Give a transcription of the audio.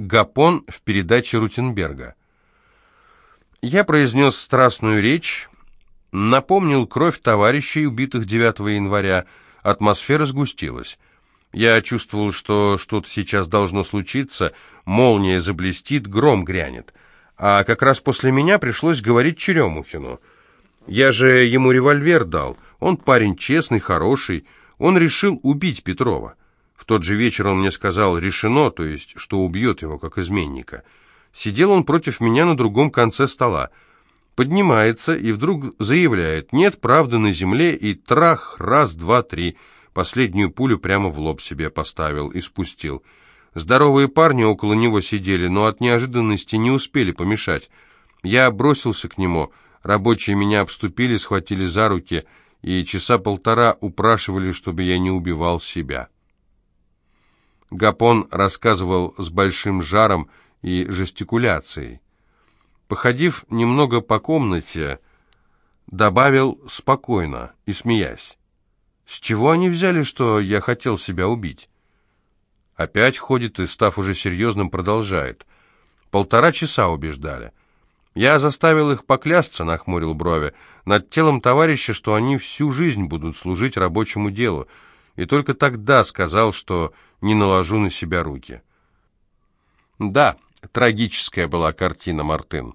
Гапон в передаче Рутенберга. Я произнес страстную речь, напомнил кровь товарищей, убитых 9 января. Атмосфера сгустилась. Я чувствовал, что что-то сейчас должно случиться, молния заблестит, гром грянет. А как раз после меня пришлось говорить Черемухину. Я же ему револьвер дал. Он парень честный, хороший. Он решил убить Петрова. В тот же вечер он мне сказал «решено», то есть, что убьет его, как изменника. Сидел он против меня на другом конце стола. Поднимается и вдруг заявляет «нет правды на земле» и трах, раз, два, три. Последнюю пулю прямо в лоб себе поставил и спустил. Здоровые парни около него сидели, но от неожиданности не успели помешать. Я бросился к нему. Рабочие меня обступили, схватили за руки и часа полтора упрашивали, чтобы я не убивал себя. Гапон рассказывал с большим жаром и жестикуляцией. Походив немного по комнате, добавил спокойно и смеясь. «С чего они взяли, что я хотел себя убить?» Опять ходит и, став уже серьезным, продолжает. Полтора часа убеждали. Я заставил их поклясться, нахмурил брови, над телом товарища, что они всю жизнь будут служить рабочему делу, и только тогда сказал, что не наложу на себя руки. Да, трагическая была картина, Мартын.